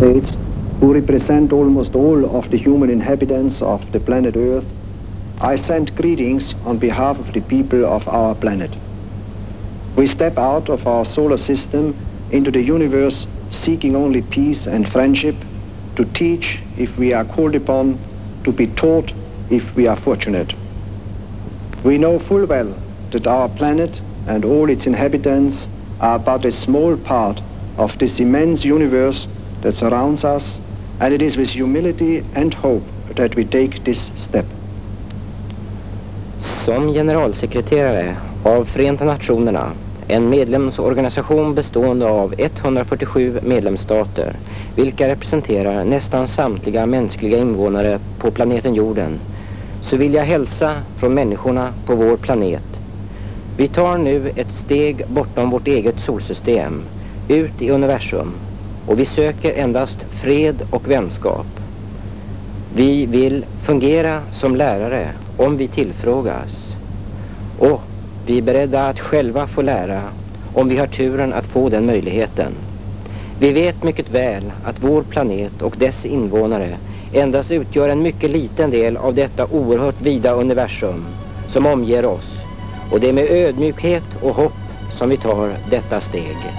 States, who represent almost all of the human inhabitants of the planet Earth, I send greetings on behalf of the people of our planet. We step out of our solar system into the universe seeking only peace and friendship, to teach if we are called upon, to be taught if we are fortunate. We know full well that our planet and all its inhabitants are but a small part of this immense universe that surrounds us, and it is with humility and hope that we take this step. Som generalsekreterare av Förenta Nationerna, en medlemsorganisation bestående av 147 medlemsstater, vilka representerar nästan samtliga mänskliga invånare på planeten jorden, så vill jag hälsa från människorna på vår planet. Vi tar nu ett steg bortom vårt eget solsystem, ut i universum, och vi söker endast fred och vänskap. Vi vill fungera som lärare om vi tillfrågas. Och vi är beredda att själva få lära om vi har turen att få den möjligheten. Vi vet mycket väl att vår planet och dess invånare endast utgör en mycket liten del av detta oerhört vida universum som omger oss. Och det är med ödmjukhet och hopp som vi tar detta steg.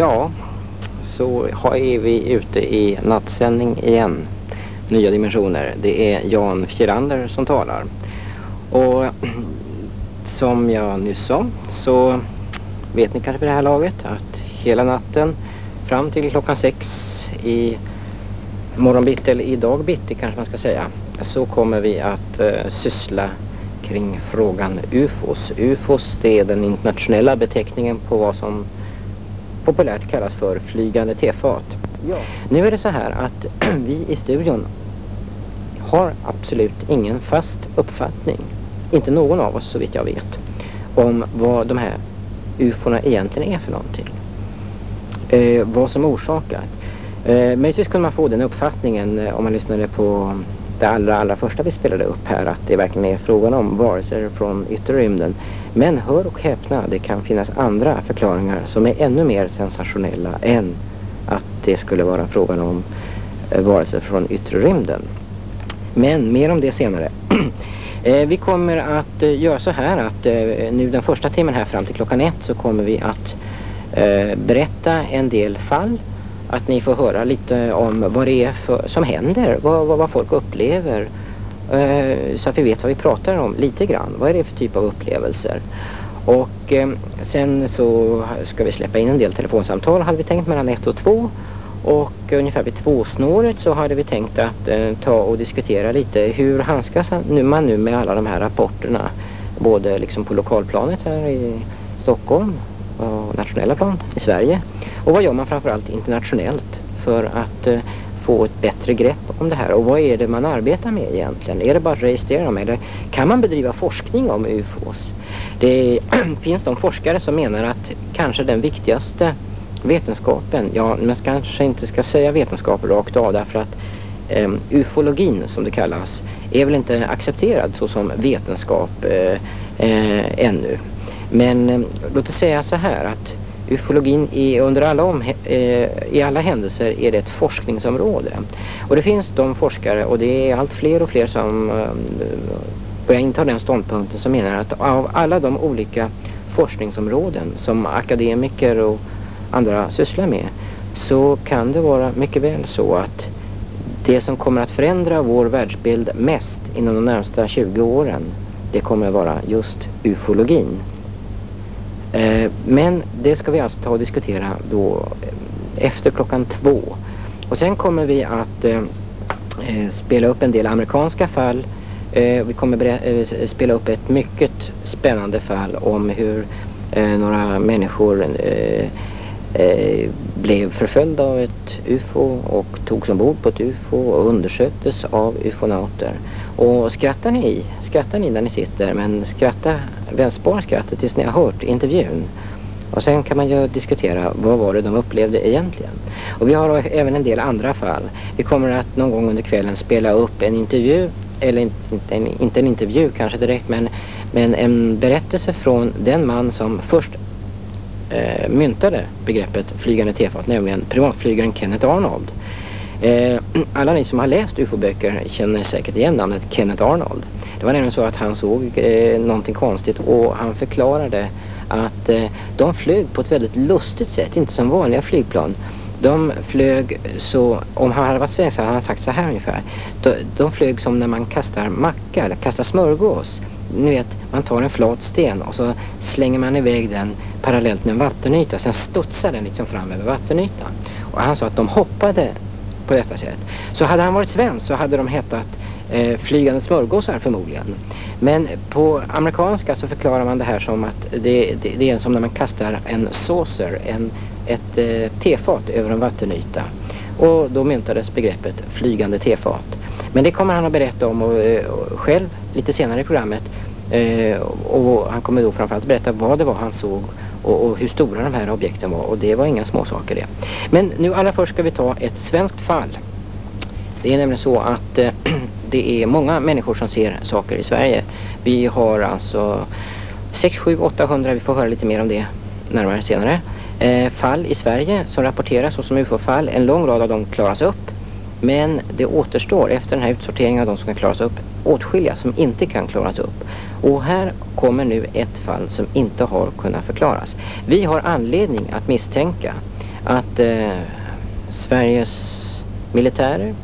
Ja, så är vi ute i nattsändning igen. Nya dimensioner. Det är Jan Fjerander som talar. Och som jag nyss sa så vet ni kanske på det här laget att hela natten fram till klockan sex i morgonbitti eller idag bitti kanske man ska säga så kommer vi att uh, syssla kring frågan UFOs. UFOs det är den internationella beteckningen på vad som populärt kallas för flygande tefat. Ja. Nu är det så här att vi i studion har absolut ingen fast uppfattning, inte någon av oss så vitt jag vet, om vad de här ufona egentligen är för någonting. Eh, vad som orsakat. Eh, möjligtvis kunde man få den uppfattningen eh, om man lyssnade på det allra, allra första vi spelade upp här att det verkligen är frågan om varelser från yttre rymden. Men hör och häpna, det kan finnas andra förklaringar som är ännu mer sensationella än att det skulle vara frågan om eh, varelser från yttre rymden. Men mer om det senare. eh, vi kommer att eh, göra så här att eh, nu den första timmen här fram till klockan ett så kommer vi att eh, berätta en del fall att ni får höra lite om vad det är för, som händer, vad, vad, vad folk upplever. Eh, så att vi vet vad vi pratar om lite grann. Vad är det för typ av upplevelser? Och eh, sen så ska vi släppa in en del telefonsamtal hade vi tänkt mellan ett och två. Och ungefär vid tvåsnåret så hade vi tänkt att eh, ta och diskutera lite hur handskas man nu med alla de här rapporterna. Både liksom på lokalplanet här i Stockholm och nationella plan i Sverige. Och vad gör man framförallt internationellt för att eh, få ett bättre grepp om det här? Och vad är det man arbetar med egentligen? Är det bara att registrera dem eller kan man bedriva forskning om UFOs? Det finns de forskare som menar att kanske den viktigaste vetenskapen, ja man kanske inte ska säga vetenskap rakt av därför att um, ufologin som det kallas är väl inte accepterad såsom vetenskap uh, uh, ännu. Men eh, låt oss säga så här att ufologin är under alla, om, eh, i alla händelser är det ett forskningsområde. Och det finns de forskare och det är allt fler och fler som eh, börjar inta den ståndpunkten som menar att av alla de olika forskningsområden som akademiker och andra sysslar med så kan det vara mycket väl så att det som kommer att förändra vår världsbild mest inom de närmsta 20 åren det kommer att vara just ufologin. Eh, men det ska vi alltså ta och diskutera då eh, efter klockan två. Och sen kommer vi att eh, spela upp en del amerikanska fall. vi kommer spela upp ett mycket spännande fall om hur några människor blev förföljda av ett UFO och togs ombord på ett UFO och undersöktes av ufonauter. Och skrattar ni, skrattar ni när ni sitter men skratta, spara skrattet tills ni har hört intervjun. Och sen kan man ju diskutera vad var det de upplevde egentligen. Och vi har även en del andra fall. Vi kommer att någon gång under kvällen spela upp en intervju, eller inte en, inte en intervju kanske direkt men, men en berättelse från den man som först eh, myntade begreppet flygande tefat, nämligen privatflygaren Kenneth Arnold. Eh, alla ni som har läst UFO-böcker känner säkert igen namnet Kenneth Arnold. Det var nämligen så att han såg eh, någonting konstigt och han förklarade att eh, de flög på ett väldigt lustigt sätt, inte som vanliga flygplan. De flög så, om han hade varit svensk så hade han sagt så här ungefär. De, de flög som när man kastar macka eller kastar smörgås. Ni vet, man tar en flat sten och så slänger man iväg den parallellt med en vattenyta. Sen studsar den liksom fram över vattenytan. Och han sa att de hoppade på detta sätt. Så hade han varit svensk så hade de hetat eh, flygande smörgåsar förmodligen. Men på amerikanska så förklarar man det här som att det, det, det är som när man kastar en saucer, en, ett eh, tefat över en vattenyta. Och då myntades begreppet flygande tefat. Men det kommer han att berätta om och, eh, och själv lite senare i programmet. Eh, och han kommer då framförallt berätta vad det var han såg och, och, hur stora de här objekten var. Och det var inga småsaker det. Men nu allra först ska vi ta ett svenskt fall. Det är nämligen så att eh, det är många människor som ser saker i Sverige. Vi har alltså 6, 7, 800, vi får höra lite mer om det närmare senare. Eh, fall i Sverige som rapporteras såsom UFO-fall. En lång rad av dem klaras upp. Men det återstår efter den här utsorteringen av de som kan klaras upp åtskilliga som inte kan klaras upp. Och här kommer nu ett fall som inte har kunnat förklaras. Vi har anledning att misstänka att eh, Sveriges militärer,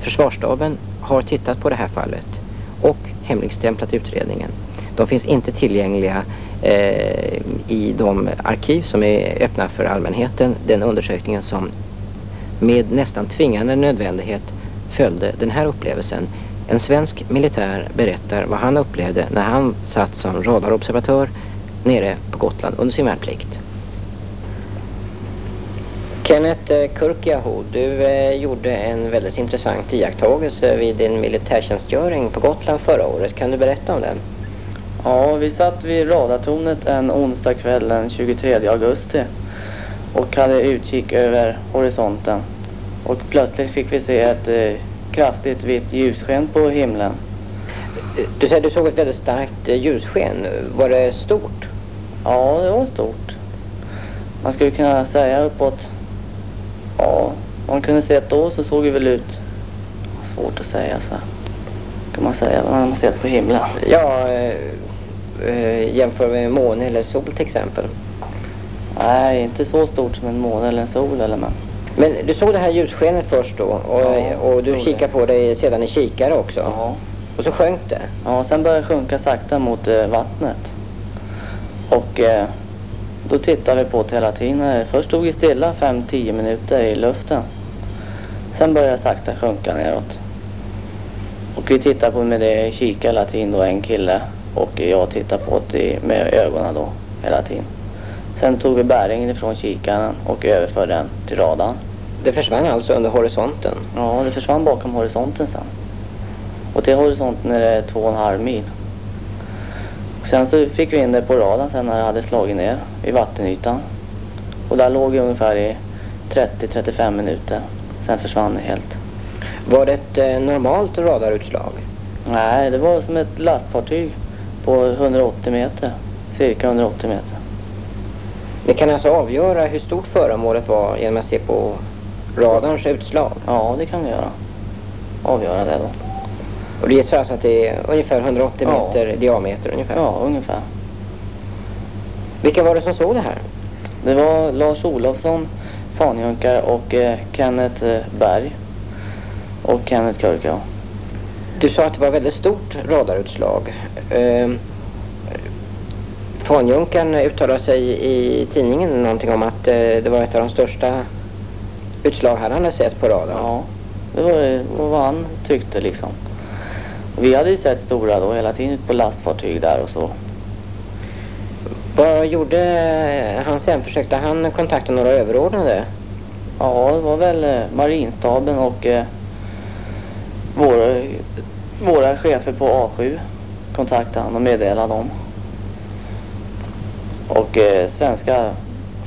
försvarsstaben har tittat på det här fallet och hemligstämplat utredningen. De finns inte tillgängliga eh, i de arkiv som är öppna för allmänheten. Den undersökningen som med nästan tvingande nödvändighet följde den här upplevelsen. En svensk militär berättar vad han upplevde när han satt som radarobservatör nere på Gotland under sin värnplikt. Kenneth Kurkiaho, du eh, gjorde en väldigt intressant iakttagelse vid din militärtjänstgöring på Gotland förra året. Kan du berätta om den? Ja, vi satt vid radartornet en onsdag kväll den 23 augusti och hade utkik över horisonten. Och plötsligt fick vi se ett eh, kraftigt vitt ljussken på himlen. Du säger du såg ett väldigt starkt eh, ljussken. Var det stort? Ja, det var stort. Man skulle kunna säga uppåt Ja, om man kunde se ett då så såg det väl ut... Svårt att säga så. Kan man säga när man ser på himlen. Ja, eh, eh, jämför med måne eller sol till exempel. Nej, inte så stort som en måne eller en sol eller men. Men du såg det här ljusskenet först då och, ja, och du kikade på det sedan i kikare också? Ja. Och så sjönk det? Ja, sen började det sjunka sakta mot eh, vattnet. Och eh, då tittade vi på det hela tiden. Först stod vi stilla 5-10 minuter i luften. Sen började det sakta sjunka neråt. Och vi tittade på med det i kika hela tiden då, en kille. Och jag tittade på det med ögonen då hela tiden. Sen tog vi bäringen ifrån kikaren och överförde den till radarn. Det försvann alltså under horisonten? Ja, det försvann bakom horisonten sen. Och till horisonten är det två och en halv mil. Sen så fick vi in det på radarn sen när det hade slagit ner i vattenytan. Och där låg vi ungefär i 30-35 minuter. Sen försvann det helt. Var det ett eh, normalt radarutslag? Nej, det var som ett lastfartyg på 180 meter. Cirka 180 meter. Ni kan alltså avgöra hur stort föremålet var genom att se på radarns utslag? Ja, det kan vi göra. Avgöra det då. Och det gissar alltså att det är ungefär 180 ja. meter diameter ungefär? Ja, ungefär. Vilka var det som såg det här? Det var Lars Olofsson, Fanjunkar och eh, Kenneth eh, Berg. Och Kenneth Körka. Du sa att det var väldigt stort radarutslag. Eh, Fanjunkaren uttalade sig i tidningen någonting om att eh, det var ett av de största utslag han hade sett på radar. Ja, det var, var vad han tyckte liksom. Vi hade ju sett stora då hela tiden på lastfartyg där och så. Vad gjorde han sen? Försökte han kontakta några överordnade? Ja, det var väl eh, marinstaben och eh, våra, våra chefer på A7 kontaktade han och meddelade dem. Och eh, svenska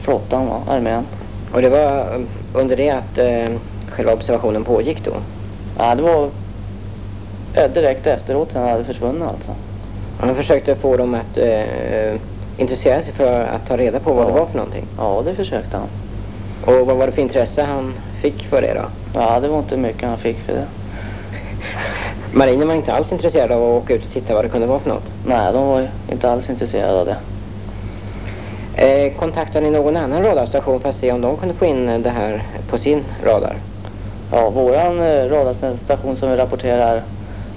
flottan, då, armén. Och det var eh, under det att eh, själva observationen pågick då? Ja, det var ja, direkt efteråt sen hade försvunnit alltså. Han försökte få dem att eh, intressera sig för att ta reda på vad Ja. det var för någonting. Ja, det försökte han. Och vad var det för intresse han fick för det då? Ja, det var inte mycket han fick för det. Marinen var inte alls intresserad av att åka ut och titta vad det kunde vara för något. Nej, de var inte alls intresserade av det. Eh, kontaktade ni någon annan radarstation för att se om de kunde få in det här på sin radar? Ja, våran eh, radarstation som vi rapporterar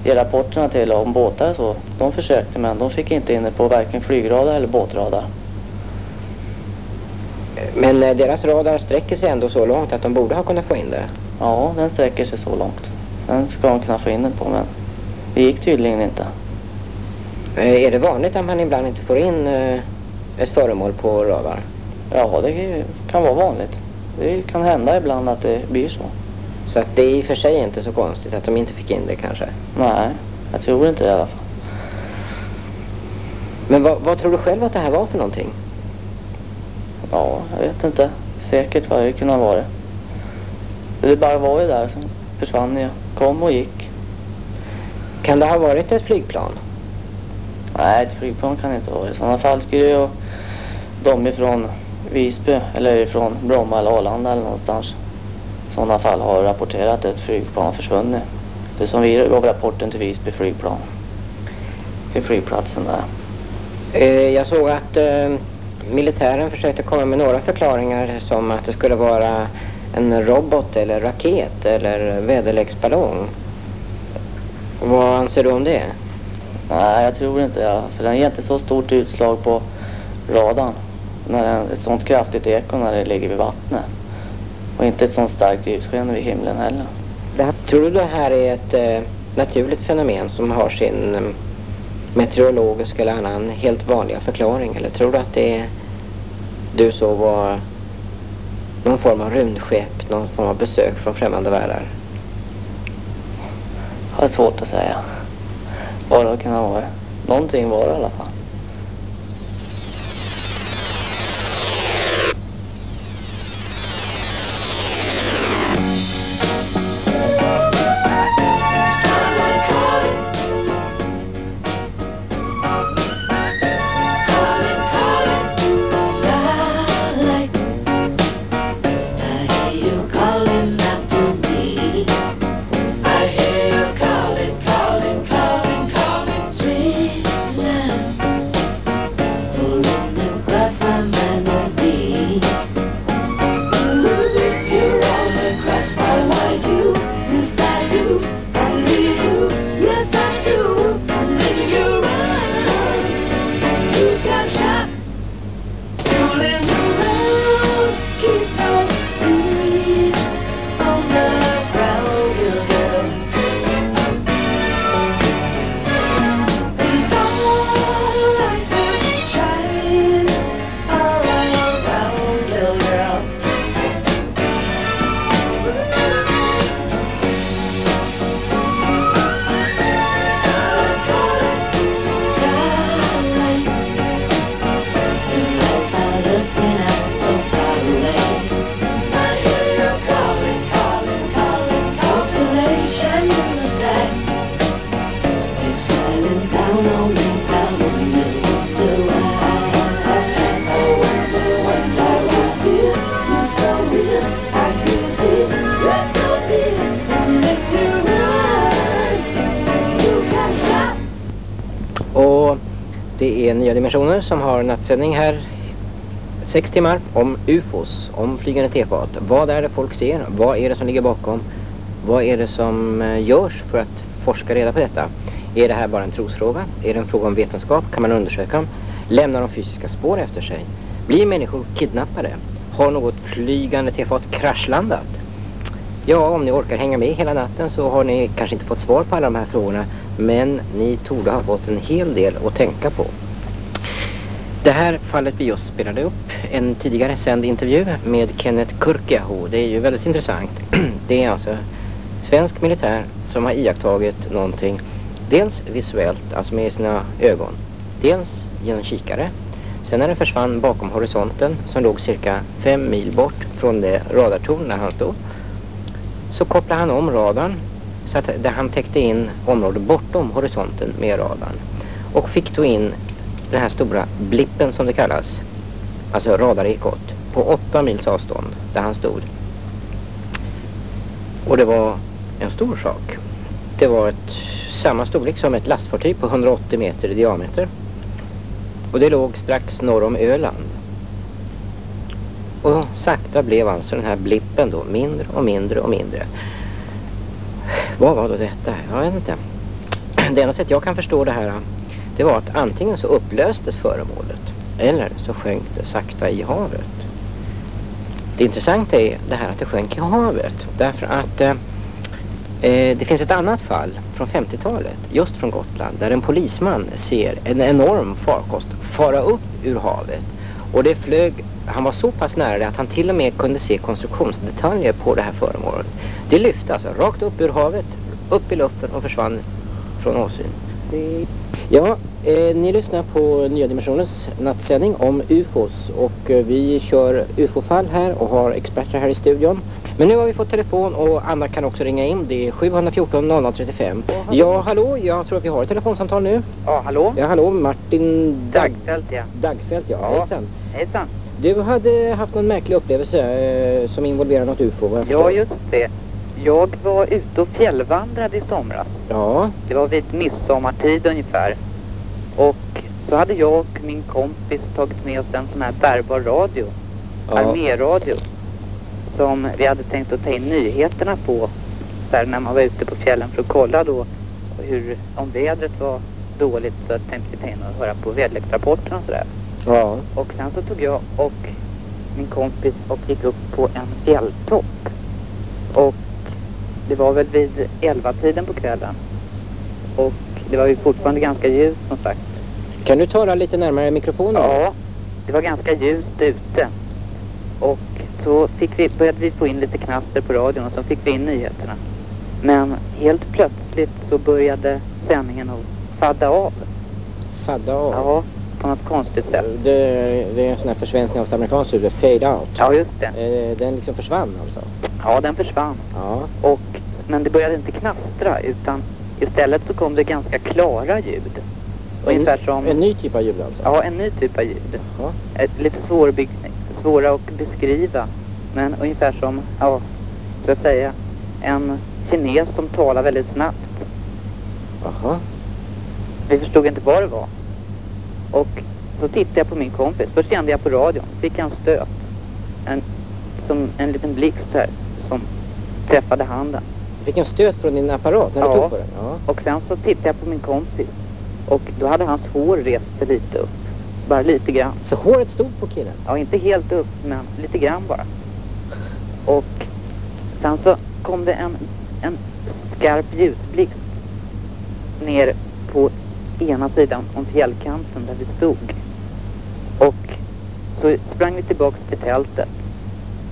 ger rapporterna till om båtar och så, de försökte men de fick inte in det på varken flygradar eller båtradar. Men eh, deras radar sträcker sig ändå så långt att de borde ha kunnat få in det. Ja, den sträcker sig så långt. Den ska de kunna få in den på men det gick tydligen inte. Eh, är det vanligt att man ibland inte får in eh, ett föremål på radar? Ja, det kan vara vanligt. Det kan hända ibland att det blir så. Så att det är i och för sig inte så konstigt att de inte fick in det kanske. Nej, jag tror inte det i alla fall. Men vad, vad tror du själv att det här var för någonting? Ja, jag vet inte säkert vad det kunde ha varit. Det bara var ju där, sen försvann jag. Kom och gick. Kan det ha varit ett flygplan? Nej, ett flygplan kan det inte vara. I sådana fall skulle ju de ifrån Visby eller ifrån Bromma eller Arlanda eller någonstans i sådana fall har rapporterat ett flygplan försvunnit. Det som vi gav rapporten till Visby flygplan. Till flygplatsen där. Eh, jag såg att eh, militären försökte komma med några förklaringar som att det skulle vara en robot eller raket eller väderleksballong. Vad anser du om det? Nej, jag tror inte det. För den ger inte så stort utslag på radarn. När ett sånt kraftigt eko när det ligger vid vattnet. Och inte ett sånt starkt ljussken vid himlen heller. Här, tror du det här är ett eh, naturligt fenomen som har sin eh, meteorologiska eller annan helt vanliga förklaring? Eller tror du att det är du så var någon form av rymdskepp, någon form av besök från främmande världar? Det är svårt att säga. Vad det kan ha varit. Någonting var det i alla fall. Och det är Nya Dimensioner som har nattsändning här sex timmar om UFOs, om flygande tefat. Vad är det folk ser? Vad är det som ligger bakom? Vad är det som eh, görs för att forska reda på detta? Är det här bara en trosfråga? Är det en fråga om vetenskap? Kan man undersöka dem? Lämnar de fysiska spår efter sig? Blir människor kidnappade? Har något flygande tefat kraschlandat? Ja, om ni orkar hänga med hela natten så har ni kanske inte fått svar på alla de här frågorna. Men ni torde ha fått en hel del att tänka på. Det här fallet vi just spelade upp en tidigare sänd intervju med Kenneth Kurkiaho. Det är ju väldigt intressant. Det är alltså svensk militär som har iakttagit någonting. Dels visuellt, alltså med sina ögon. Dels genom kikare. Sen när den försvann bakom horisonten som låg cirka fem mil bort från det radartorn där han stod. Så kopplade han om radarn så att där han täckte in området bortom horisonten med radarn. Och fick då in den här stora blippen som det kallas. Alltså radarekot. På åtta mils avstånd där han stod. Och det var en stor sak. Det var ett, samma storlek som ett lastfartyg på 180 meter i diameter. Och det låg strax norr om Öland. Och sakta blev alltså den här blippen då mindre och mindre och mindre. Vad var då detta? Jag vet inte. Det enda sätt jag kan förstå det här det var att antingen så upplöstes föremålet eller så sjönk det sakta i havet. Det intressanta är det här att det sjönk i havet därför att eh, eh det finns ett annat fall från 50-talet just från Gotland där en polisman ser en enorm farkost fara upp ur havet och det flög, han var så pass nära det att han till och med kunde se konstruktionsdetaljer på det här föremålet. Det lyfte alltså rakt upp ur havet, upp i luften och försvann från åsyn. Ja, eh, ni lyssnar på Nya Dimensionens nattsändning om UFOs och eh, vi kör UFO-fall här och har experter här i studion. Men nu har vi fått telefon och Anna kan också ringa in. Det är 714 0035. Ja, hallå. Ja, hallå. Jag tror att vi har ett telefonsamtal nu. Ja, hallå? Ja, hallå. Martin Dag Dagfält, ja. Dagfält, ja. Ja. Hejsan. Hejsan. Du hade haft någon märklig upplevelse eh, som involverar något UFO, vad jag Ja, just det. Jag var ute och fjällvandrade i somras. Ja, Det var vid midsommartid ungefär. Och så hade jag och min kompis tagit med oss en sån här bärbar radio. ja. Arméradio. Som vi hade tänkt att ta in nyheterna på. Här, när man var ute på fjällen för att kolla då hur, om vädret var dåligt så tänkte vi ta in och höra på väderleksrapporterna och sådär. Ja. Och sen så tog jag och min kompis och gick upp på en fjälltopp. Och det var väl vid elva tiden på kvällen. Och det var ju fortfarande ganska ljust som sagt. Kan du tala lite närmare mikrofonen? Ja, det var ganska ljust ute. Och så fick vi, började vi få in lite knaster på radion och så fick vi in nyheterna. Men helt plötsligt så började sändningen att fadda av. Fadda av. Ja, på något konstigt sätt. Det, det är en sån här försvenskning av ett amerikanskt ord, fade out. Ja, just det. Eh, Den liksom försvann alltså? Ja, den försvann. Ja. Och, men det började inte knastra utan istället så kom det ganska klara ljud. Ungefär som... En ny typ av ljud alltså? Ja, en ny typ av ljud. Ett, lite svåra att beskriva. Men ungefär som, ja, så att säga, en kines som talar väldigt snabbt. Jaha. Vi förstod inte vad det var. Och så tittade jag på min kompis. Först kände jag på radion. Fick jag en stöt. En, som en liten blixt här som träffade handen. Du fick en stöt från din apparat när du Ja. tog på den? Ja. Och sen så tittade jag på min kompis. Och då hade hans hår rest sig lite upp. Bara lite grann. Så håret stod på killen? Ja, inte helt upp, men lite grann bara. Och sen så kom det en, en skarp ljusblixt ner på ena sidan om fjällkanten där vi stod. Och så sprang vi tillbaks till tältet.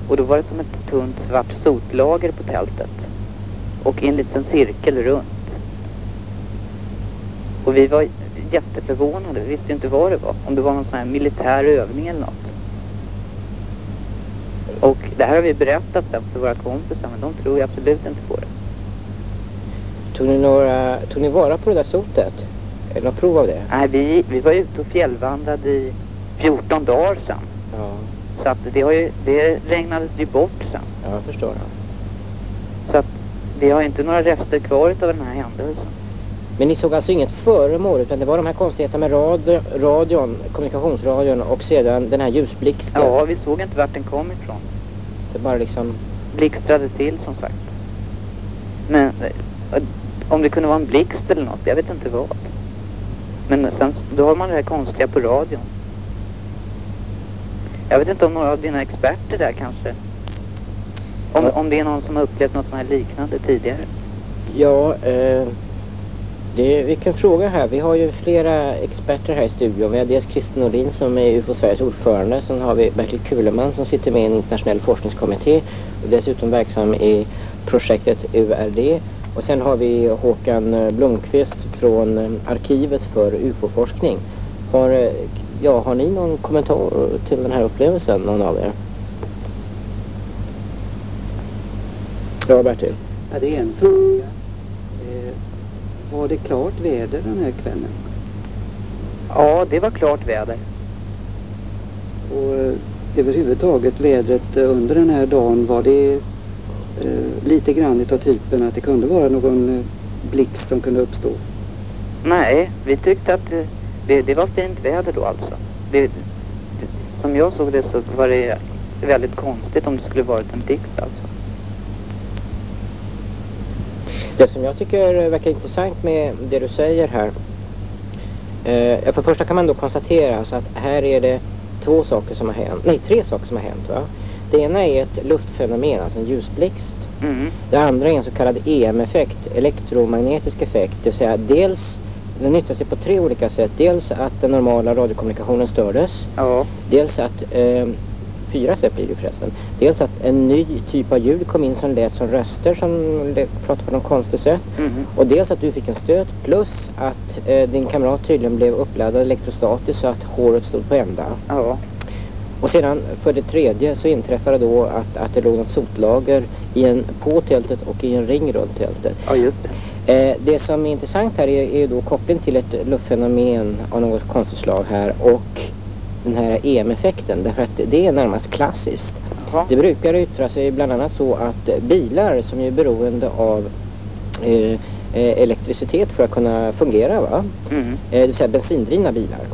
Och då var det som ett tunt svart sotlager på tältet. Och i en liten cirkel runt. Och vi var jätteförvånade. Vi visste ju inte vad det var. Om det var någon sån här militär övning eller något. Och det här har vi berättat sen för våra kompisar men de tror ju absolut inte på det. Tog ni, några, tog ni vara på det där sotet? Eller något prov av det? Nej, vi, vi var ute och fjällvandrade i 14 dagar sedan. Ja, Så att det, har ju, det regnades ju bort sen. ja jag förstår. Ja. Så att vi har inte några rester kvar av den här händelsen. Men ni såg alltså inget föremål utan det var de här konstigheterna med rad, radion, kommunikationsradion och sedan den här ljusblixten? Ja, vi såg inte vart den kom ifrån. Det bara liksom... Blixtrade till som sagt. Men eh, om det kunde vara en blixt eller något, jag vet inte vad. Men sen, då har man det här konstiga på radion. Jag vet inte om några av dina experter där kanske. Om, Ja. om det är någon som har upplevt något sånt här liknande tidigare. Ja, eh, Det, vilken fråga här. Vi har ju flera experter här i studion. Vi har dels Kristin Nordin som är UFO Sveriges ordförande. Sen har vi Bertil Kuleman som sitter med i en internationell forskningskommitté. Och dessutom verksam i projektet URD. Och sen har vi Håkan Blomqvist från eh, arkivet för UFO-forskning. Har, eh, ja, har ni någon kommentar till den här upplevelsen, någon av er? Ja, Bertil. Ja, det är en fråga. Eh, var det klart väder den här kvällen? Ja, det var klart väder. Och eh, överhuvudtaget vädret under den här dagen, var det lite grann utav typen att det kunde vara någon eh, blixt som kunde uppstå? Nej, vi tyckte att det, det, det var fint väder då alltså. Det, det, som jag såg det så var det väldigt konstigt om det skulle varit en blixt alltså. Det som jag tycker verkar intressant med det du säger här. Eh, för det första kan man då konstatera alltså att här är det två saker som har hänt. Nej, tre saker som har hänt. Va? Det ena är ett luftfenomen, alltså en ljusblixt. Mm. Det andra är en så kallad EM-effekt, elektromagnetisk effekt. Det vill säga dels, den nyttjar sig på tre olika sätt. Dels att den normala radiokommunikationen stördes. Ja. Dels att, eh, fyra sätt blir det förresten. Dels att en ny typ av ljud kom in som lät som röster som pratade på något konstigt sätt. Mhm. Och dels att du fick en stöt plus att eh, din kamrat tydligen blev uppladdad elektrostatiskt så att håret stod på ända. Ja. Och sedan för det tredje så inträffade då att, att det låg något sotlager i en, på tältet och i en ring runt tältet. Ja, just det. Eh, det som är intressant här är, är då kopplingen till ett luftfenomen av något konstigt slag här och den här EM-effekten därför att det är närmast klassiskt. Jaha. Det brukar yttra sig bland annat så att bilar som är beroende av eh, eh, elektricitet för att kunna fungera va? Mm. Eh, det vill säga bensindrivna bilar.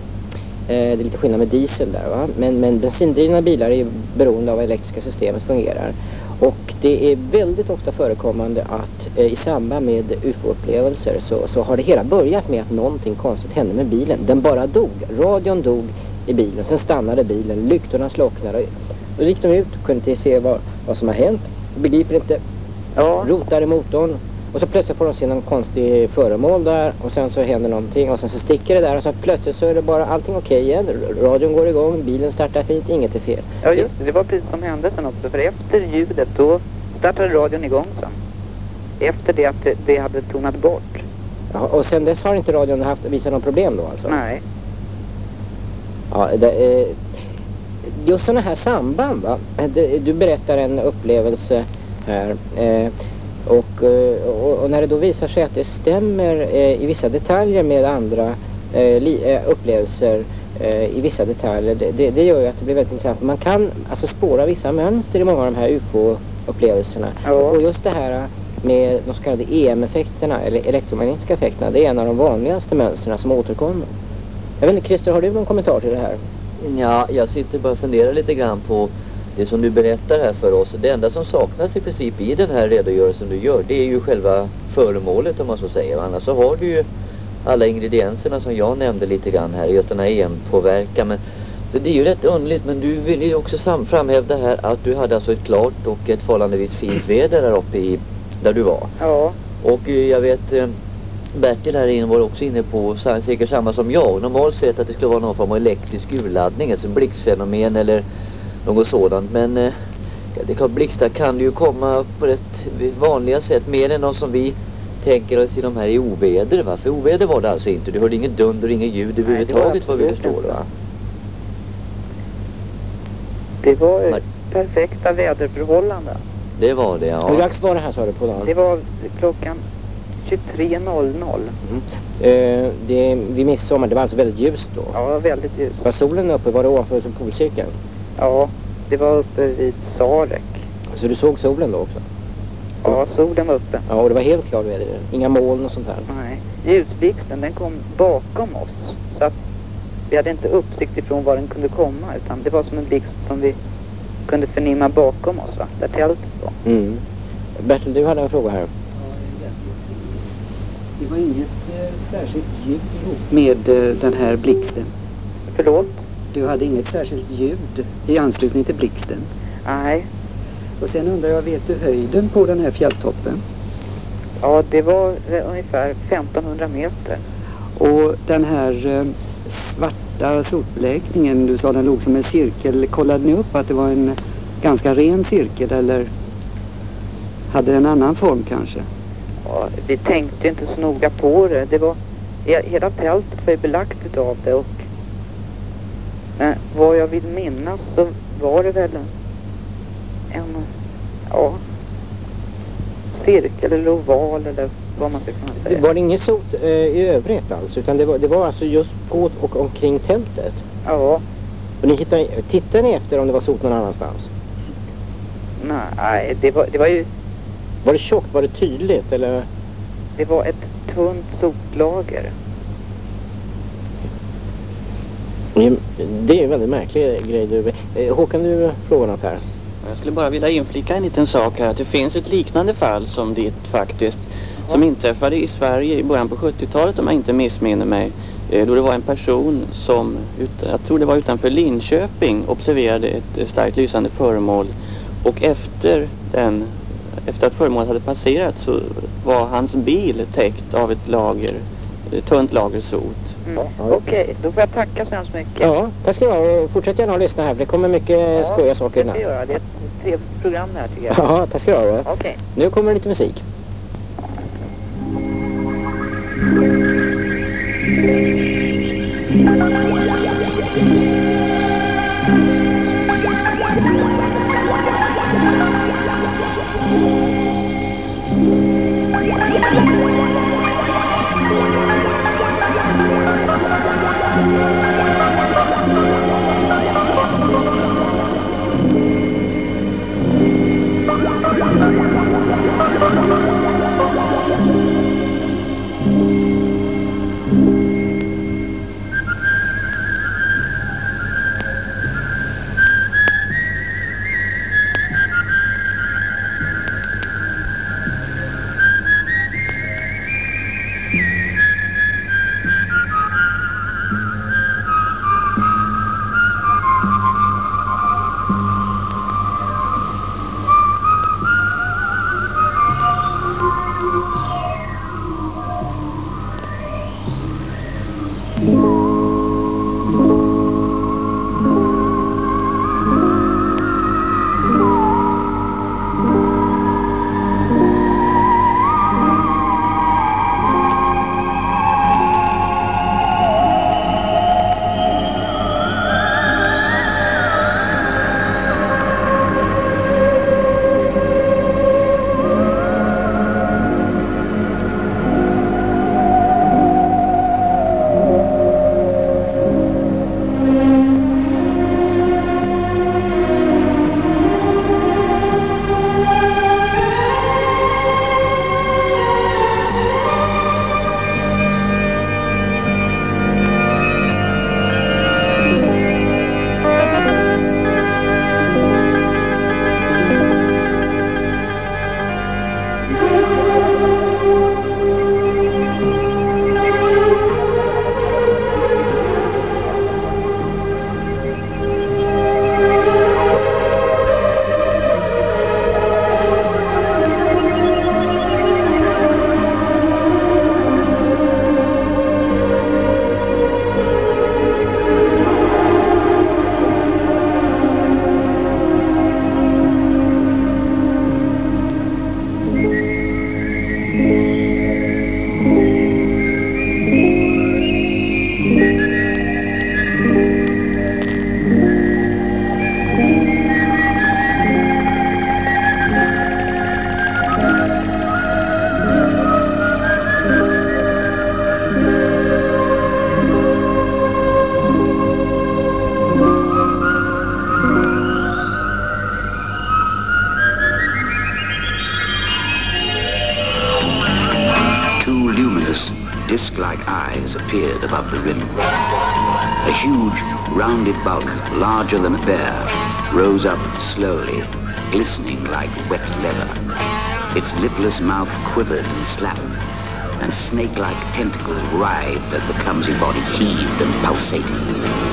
Eh, det är lite skillnad med diesel där va. Men, men bensindrivna bilar är beroende av att elektriska systemet fungerar. Och det är väldigt ofta förekommande att eh, i samband med UFO-upplevelser så, så har det hela börjat med att någonting konstigt hände med bilen. Den bara dog. Radion dog i bilen. Sen stannade bilen. Lyktorna slocknade. Då gick de ut och kunde inte se vad, vad som har hänt. Begriper inte. Ja. Rotar i motorn. Och så plötsligt får de se någon konstig föremål där och sen så händer någonting och sen så sticker det där och så plötsligt så är det bara allting okej igen. R- Radion går igång, bilen startar fint, inget är fel. Ja, just det. Det var precis som hände sen också. För efter ljudet då startade radion igång sen. Efter det att det, hade tonat bort. Ja, och sen dess har inte radion haft, visat någon problem då alltså? Nej. Ja, det, eh, just sådana här samband va. Du berättar en upplevelse här. Eh, och, eh, och, och när det då visar sig att det stämmer eh, i vissa detaljer med andra eh, li, eh, upplevelser eh, i vissa detaljer. Det, det, det gör ju att det blir väldigt intressant. Man kan alltså spåra vissa mönster i många av de här UFO-upplevelserna. Ja. Och just det här med de så kallade EM-effekterna eller elektromagnetiska effekterna. Det är en av de vanligaste mönstren som återkommer. Jag vet inte, Christer, har du någon kommentar till det här? Ja, jag sitter bara och funderar lite grann på det som du berättar här för oss. Det enda som saknas i princip i den här redogörelsen du gör, det är ju själva föremålet om man så säger. Annars så har du ju alla ingredienserna som jag nämnde lite grann här, här EM-påverkan. Men, så det är ju rätt underligt, men du vill ju också framhävda här att du hade alltså ett klart och ett förhållandevis fint väder där uppe i, där du var. Ja. Och eh, jag vet eh, Bertil här inne var också inne på säkert samma som jag. Normalt sett att det skulle vara någon form av elektrisk urladdning, alltså blixtfenomen eller något sådant. Men eh, ja, det klart blixtar kan ju komma på rätt vanliga sätt. Mer än de som vi tänker oss i de här i oväder va? För oväder var det alltså inte. Du hörde inget dunder, inget ljud det var överhuvudtaget vad vi förstår va? Det var perfekta väderförhållanden. Det var det Hur ja. dags var det här sa du på dagen? Det var klockan 23.00. Eh, det är vid midsommar, det var alltså väldigt ljust då. Ja, väldigt ljust. Var solen uppe? Var det ovanför som polcirkeln? Ja, det var uppe vid Sarek. Så du såg solen då också? Ja, solen var uppe. Ja, och det var helt klart väder? Inga moln och sånt där? Nej. Ljusblixten, den kom bakom oss. Så att vi hade inte uppsikt ifrån var den kunde komma. Utan det var som en blixt som vi kunde förnimma bakom oss, va? Där tältet var. Mm. Bertil, du hade en fråga här. Det var inget eh, särskilt ljud ihop med eh, den här blixten. Förlåt? Du hade inget särskilt ljud i anslutning till blixten. Nej. Och sen undrar jag, vet du höjden på den här fjälltoppen? Ja, det var eh, ungefär 1500 meter. Och den här eh, svarta sotbeläggningen, du sa den låg som en cirkel. Kollade ni upp att det var en ganska ren cirkel eller hade den en annan form kanske? Ja, vi tänkte inte så noga på det. Det var, he- hela tältet var ju belagt utav det och men vad jag vill minnas så var det väl en, ja, cirkel eller oval eller vad man ska kunna Det säga. var det inget sot eh, i övrigt alls utan det var, det var alltså just på och omkring tältet? Ja, Och ni hittade, tittade ni efter om det var sot någon annanstans? nej, det var, det var ju Var det tjockt? Var det tydligt eller? det var ett tunt sotlager. Mm, Det är en väldigt märklig grej du... Eh, Håkan du frågar något här? Jag skulle bara vilja inflika en liten sak här. Att det finns ett liknande fall som ditt faktiskt. Som inträffade i Sverige i början på 70-talet om jag inte missminner mig. Eh, Då det var en person som, jag tror det var utanför Linköping, observerade ett eh, starkt lysande föremål. Och efter den, efter att föremålet hade passerat så var hans bil täckt av ett lager, tunt lager sot. Mm. Okej, då får jag tacka så hemskt mycket. Ja, tack ska du ha. Fortsätt gärna att lyssna här för det kommer mycket skojiga saker i det natt. göra. Det är ett trevligt program det här tycker jag. Ja, tack ska du ha. Okej. Nu kommer lite musik. Two wet leather. Its lipless mouth quivered and slapped, and snake-like tentacles writhed as the clumsy body heaved and pulsated.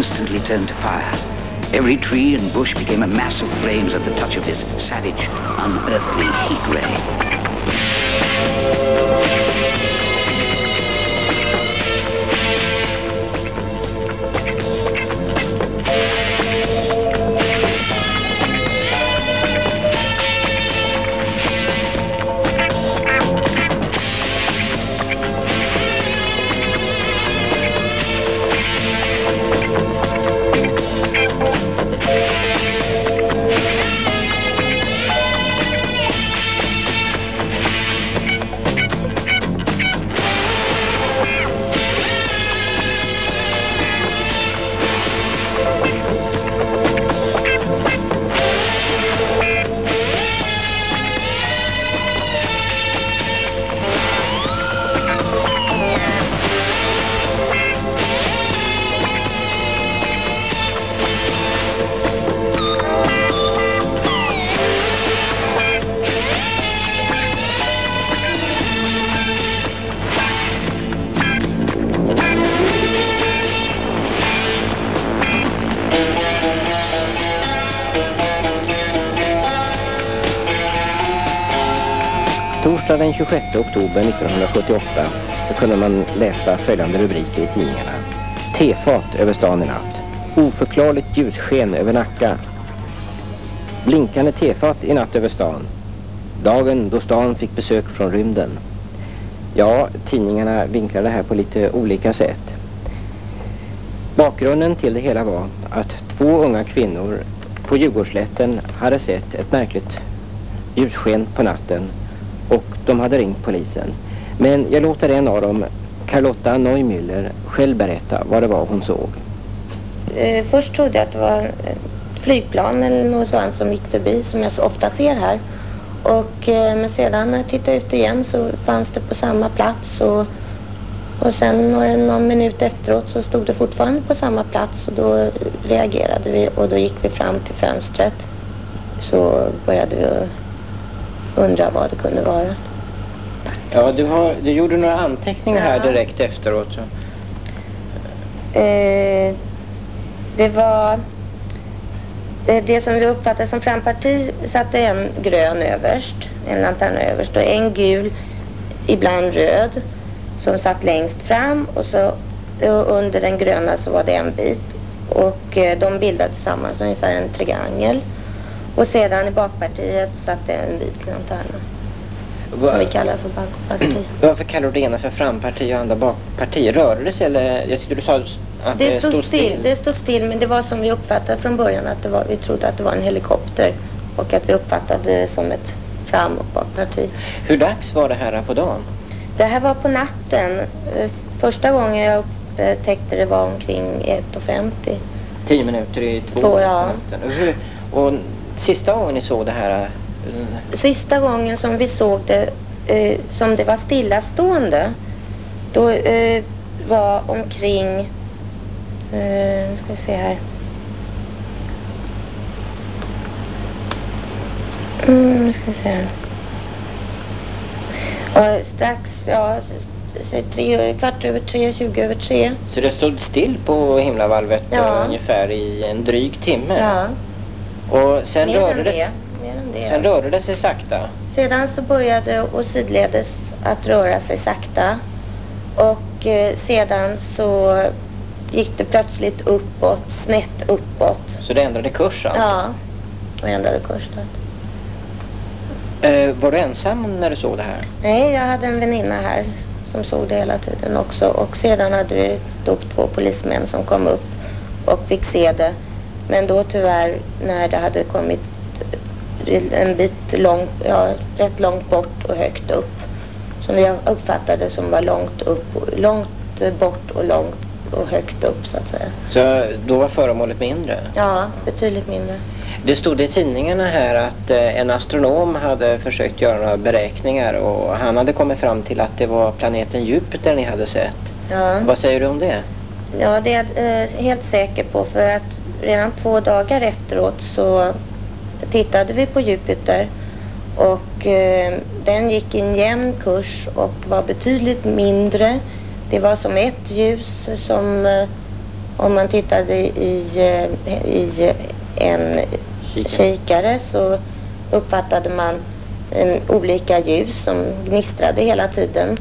Instantly turned to fire. Every tree and bush became a mass of flames at the touch of this savage, unearthly heat ray. 26 oktober 1978 så kunde man läsa följande rubriker i tidningarna. Tefat över stan i natt. Oförklarligt ljussken över Nacka. Blinkande tefat i natt över stan. Dagen då stan fick besök från rymden. Ja, tidningarna vinklade det här på lite olika sätt. Bakgrunden till det hela var att två unga kvinnor på Djurgårdsslätten hade sett ett märkligt ljussken på natten de hade ringt polisen. Men jag låter en av dem, Carlotta Neumüller, själv berätta vad det var hon såg. Eh, först trodde jag att det var ett flygplan eller något sådant som gick förbi som jag så ofta ser här. Och, eh, men sedan när jag tittade ut igen så fanns det på samma plats och, och sen några, någon minut efteråt så stod det fortfarande på samma plats och då reagerade vi och då gick vi fram till fönstret. Så började vi undra vad det kunde vara. Ja, du, har, du gjorde några anteckningar här direkt efteråt. Eh, det var det, det som vi uppfattade som framparti satte en grön överst, en lanterna överst och en gul, ibland röd, som satt längst fram och så och under den gröna så var det en bit och eh, de bildade tillsammans ungefär en triangel. Och sedan i bakpartiet satt det en vit lanterna som vi kallar för bakparti. Varför kallar du det ena för framparti och andra bakparti? Rörde det sig eller? Jag tyckte du sa att Det stod still. det stod still men det var som vi uppfattade från början att det var, vi trodde att det var en helikopter och att vi uppfattade det som ett fram och bakparti. Hur dags var det här på dagen? Det här var på natten. Eh, Första gången jag upptäckte det var omkring 1.50. Tio minuter i två, Två, på ja. natten. Och, hur, och sista gången ni såg det här? Sista gången som vi såg det eh, som det var stillastående då eh, var omkring, eh, ska vi se här. Mm, ska vi se. Och strax, ja, tre, kvart över tre, tjugo över tre. Så det stod still på himlavalvet Ja. eh, ungefär i en dryg timme? Ja, Och sen mer rörde det, det. Sen rörde det sig sakta? Sedan så började och sidledes att röra sig sakta och eh, sedan så gick det plötsligt uppåt, snett uppåt. Så det ändrade kurs alltså? Ja, och ändrade kurs då. Eh, var du ensam när du såg det här? Nej, jag hade en väninna här som såg det hela tiden också och sedan hade vi då två polismän som kom upp och fick se det. Men då tyvärr när det hade kommit en bit långt, ja, rätt långt bort och högt upp. Som jag uppfattade som var långt upp, långt bort och långt och högt upp så att säga. Så då var föremålet mindre? Ja, betydligt mindre. Det stod i tidningarna här att eh, en astronom hade försökt göra några beräkningar och han hade kommit fram till att det var planeten Jupiter ni hade sett. Ja. Vad säger du om det? Ja, det är jag eh, helt säker på för att redan två dagar efteråt så tittade vi på Jupiter Och eh, den gick i en jämn kurs och var betydligt mindre. Det var som ett ljus som eh, om man tittade i, eh, i en kikare så uppfattade man en, olika ljus som gnistrade hela tiden.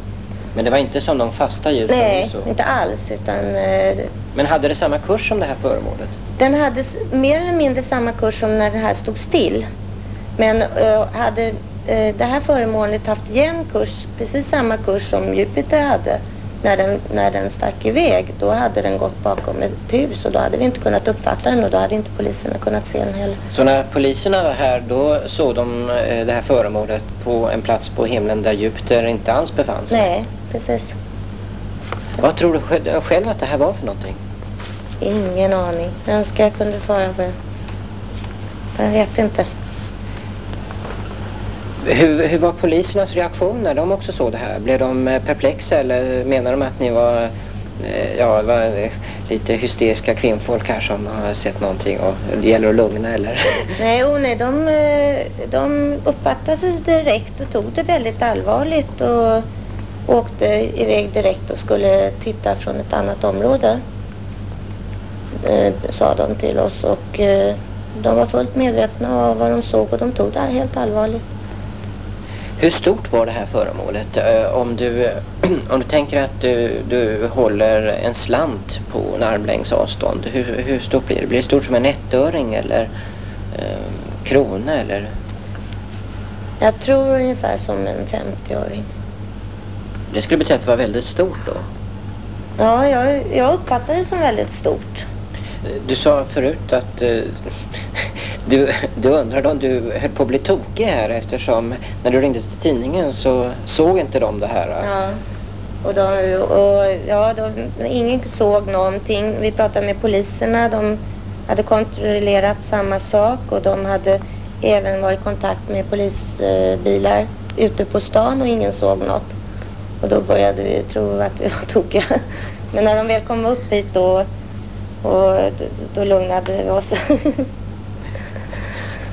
Men det var inte som de fasta ljusen? Nej, så. inte alls. Utan, eh, Men hade det samma kurs som det här föremålet? Den hade mer eller mindre samma kurs som när det här stod still. Men eh, hade eh, det här föremålet haft jämn kurs, precis samma kurs som Jupiter hade när den, när den stack iväg, då hade den gått bakom ett hus och då hade vi inte kunnat uppfatta den och då hade inte poliserna kunnat se den heller. Så när poliserna var här då såg de eh, det här föremålet på en plats på himlen där Jupiter inte alls befann sig? Nej, precis. Vad tror du sj- själv att det här var för någonting? Ingen aning. Jag önskar jag kunde svara på det. Jag vet inte. Hur, hur var polisernas reaktion när de också såg det här? Blev de eh, perplexa eller menar de att ni var, eh, ja, var eh, lite hysteriska kvinnfolk här som har sett någonting och det gäller att lugna eller? Nej, oh nej de, de uppfattade det direkt och tog det väldigt allvarligt och åkte iväg direkt och skulle titta från ett annat område. Eh, sa de till oss och eh, de var fullt medvetna av vad de såg och de tog det här helt allvarligt. Hur stort var det här föremålet? Eh, Om du, om du tänker att du, du håller en slant på en armlängds avstånd, hur, hur stort blir det? Blir det stort som en ettöring eller eh, krona eller? Jag tror ungefär som en 50-åring. Det skulle betyda att det var väldigt stort då. Ja, jag, jag uppfattar det som väldigt stort. Du sa förut att eh, du, du undrade om du höll på att bli tokig här eftersom när du ringde till tidningen så såg inte de det här. Ja. Och, de, och ja, de, ingen såg någonting. Vi pratade med poliserna. De hade kontrollerat samma sak och de hade även varit i kontakt med polisbilar ute på stan och ingen såg något. Och då började vi tro att vi var tokiga. Men när de väl kom upp hit då, och då lugnade vi oss.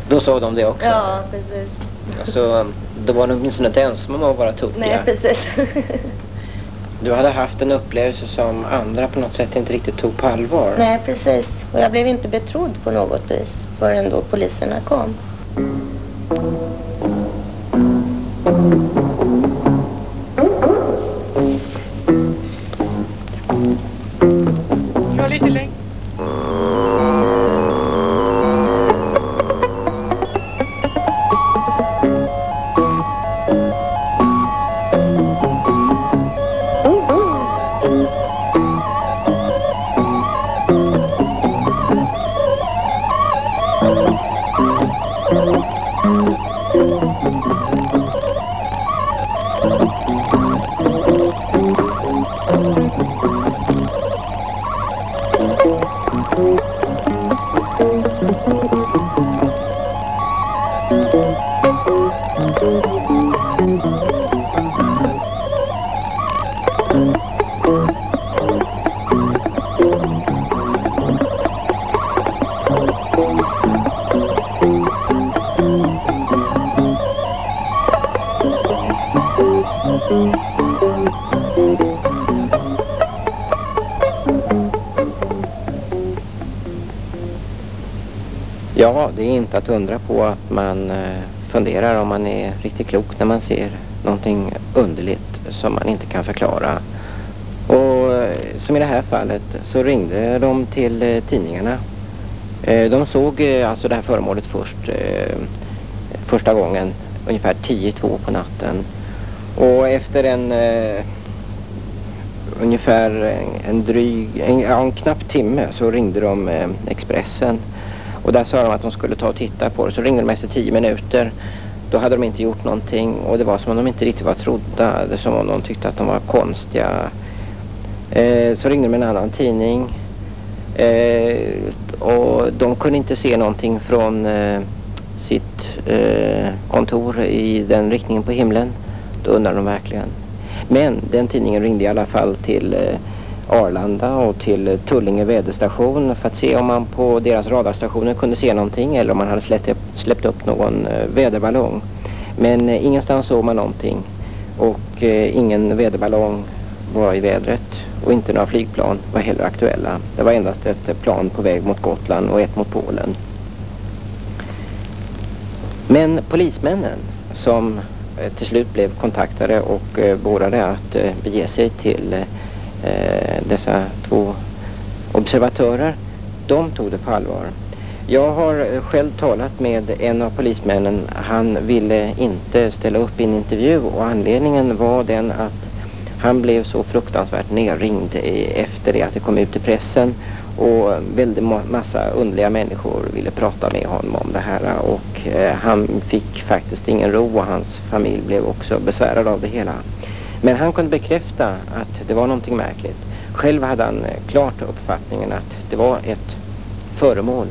Då såg de det också. ja, precis. Så då var de åtminstone inte ensamma om att vara tokiga. Nej, precis. Du hade haft en upplevelse som andra på något sätt inte riktigt tog på allvar. Nej, precis. Och jag blev inte betrodd på något vis förrän då poliserna kom. Inte att undra på att man eh, funderar om man är riktigt klok när man ser någonting underligt som man inte kan förklara. Och eh, som i det här fallet så ringde de till eh, tidningarna. De såg alltså det här föremålet först, första gången ungefär 10-2 på natten. Och efter en ungefär en, dryg, en, ja, en knapp timme så ringde de Expressen och där sa de att de skulle ta och titta på det. Så ringde de efter tio minuter. Då hade de inte gjort någonting och det var som om de inte riktigt var trodda. Det var som om de tyckte att de var konstiga. Eh, så ringde de en annan tidning. Eh, och de kunde inte se någonting från eh, sitt eh, kontor i den riktningen på himlen. Då undrar de verkligen. Men den tidningen ringde i alla fall till eh, Arlanda och till Tullinge väderstation för att se om man på deras radarstationer kunde se någonting eller om man hade släppt upp, släppt upp någon eh, väderballong. Men eh, ingenstans såg man någonting och eh, ingen väderballong var i vädret och inte några flygplan var heller aktuella. Det var endast ett plan på väg mot Gotland och ett mot Polen. Men polismännen som till slut blev kontaktade och beordrade att bege sig till eh, Eh, dessa två observatörer, de tog det på allvar. Jag har eh, själv talat med en av polismännen. Han ville inte ställa upp i en intervju och anledningen var den att han blev så fruktansvärt nerringd efter det att det kom ut i pressen och väldigt massa underliga människor ville prata med honom om det här och eh, han fick faktiskt ingen ro och hans familj blev också besvärad av det hela. Men han kunde bekräfta att det var någonting märkligt. Själv hade han eh, klart uppfattningen att det var ett föremål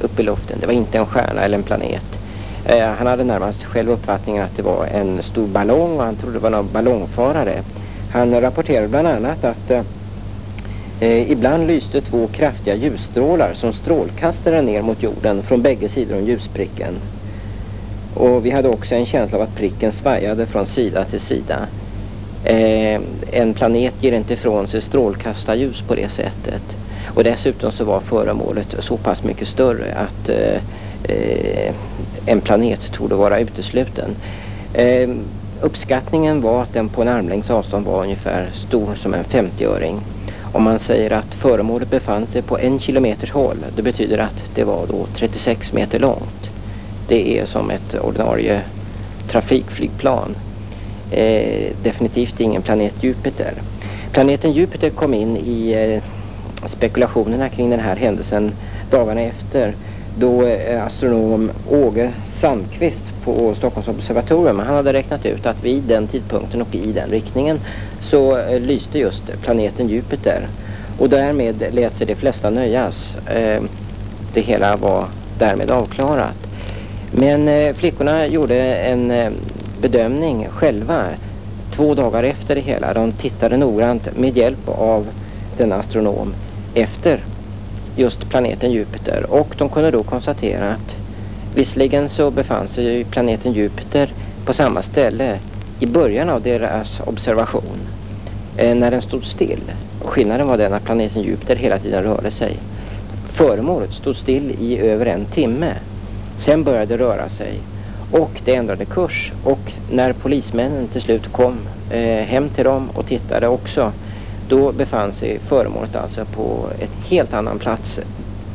uppe i luften. Det var inte en stjärna eller en planet. Eh, han hade närmast själv uppfattningen att det var en stor ballong och han trodde det var någon ballongfarare. Han rapporterade bland annat att eh, eh, ibland lyste två kraftiga ljusstrålar som strålkastade ner mot jorden från bägge sidor om ljuspricken. Och vi hade också en känsla av att pricken svajade från sida till sida. Eh, en planet ger inte ifrån sig strålkastarljus på det sättet. Och dessutom så var föremålet så pass mycket större att eh, en planet torde vara utesluten. Eh, uppskattningen var att den på en armlängds avstånd var ungefär stor som en 50-öring. Om man säger att föremålet befann sig på en kilometers håll, det betyder att det var då 36 meter långt. Det är som ett ordinarie trafikflygplan. Eh, definitivt ingen planet Jupiter. Planeten Jupiter kom in i eh, spekulationerna kring den här händelsen dagarna efter då eh, astronom Åge Sandqvist på Stockholms observatorium han hade räknat ut att vid den tidpunkten och i den riktningen så eh, lyste just planeten Jupiter och därmed lät sig de flesta nöjas. Eh, det hela var därmed avklarat. Men eh, flickorna gjorde en eh, bedömning själva två dagar efter det hela. De tittade noggrant med hjälp av denna astronom efter just planeten Jupiter och de kunde då konstatera att visserligen så befann sig ju planeten Jupiter på samma ställe i början av deras observation eh, när den stod still. Skillnaden var den att planeten Jupiter hela tiden rörde sig. Föremålet stod still i över en timme. Sen började det röra sig och det ändrade kurs och när polismännen till slut kom eh, hem till dem och tittade också då befann sig föremålet alltså på ett helt annan plats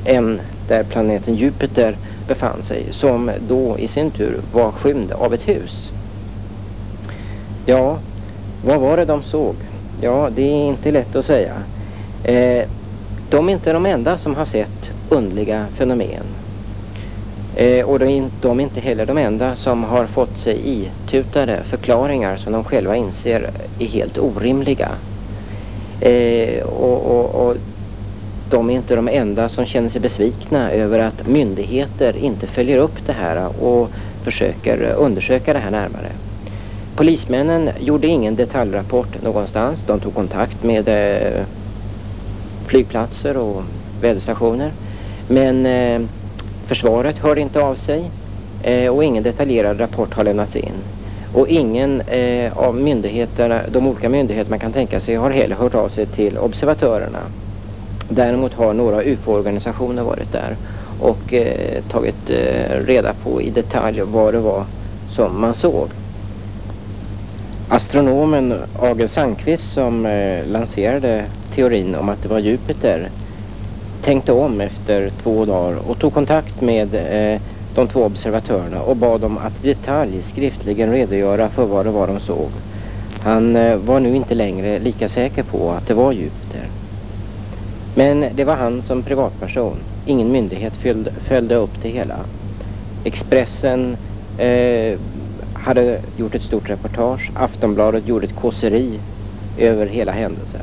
än där planeten Jupiter befann sig som då i sin tur var skymd av ett hus. Ja, vad var det de såg? Ja, det är inte lätt att säga. Eh, de är inte de enda som har sett underliga fenomen. Eh, och de är, de är inte heller de enda som har fått sig itutade förklaringar som de själva inser är helt orimliga. Eh, och, och, och de är inte de enda som känner sig besvikna över att myndigheter inte följer upp det här och försöker undersöka det här närmare. Polismännen gjorde ingen detaljrapport någonstans. De tog kontakt med eh, flygplatser och väderstationer. Men eh, försvaret hörde inte av sig eh, och ingen detaljerad rapport har lämnats in. Och ingen eh, av myndigheterna, de olika myndigheter man kan tänka sig har heller hört av sig till observatörerna. Däremot har några UFO-organisationer varit där och eh, tagit eh, reda på i detalj vad det var som man såg. Astronomen Agel Sandqvist som eh, lanserade teorin om att det var Jupiter tänkte om efter två dagar och tog kontakt med eh, de två observatörerna och bad dem att i detalj skriftligen redogöra för vad det var de såg. Han eh, var nu inte längre lika säker på att det var Jupiter. Men det var han som privatperson. Ingen myndighet följde, följde upp det hela. Expressen eh, hade gjort ett stort reportage. Aftonbladet gjorde ett kåseri över hela händelsen.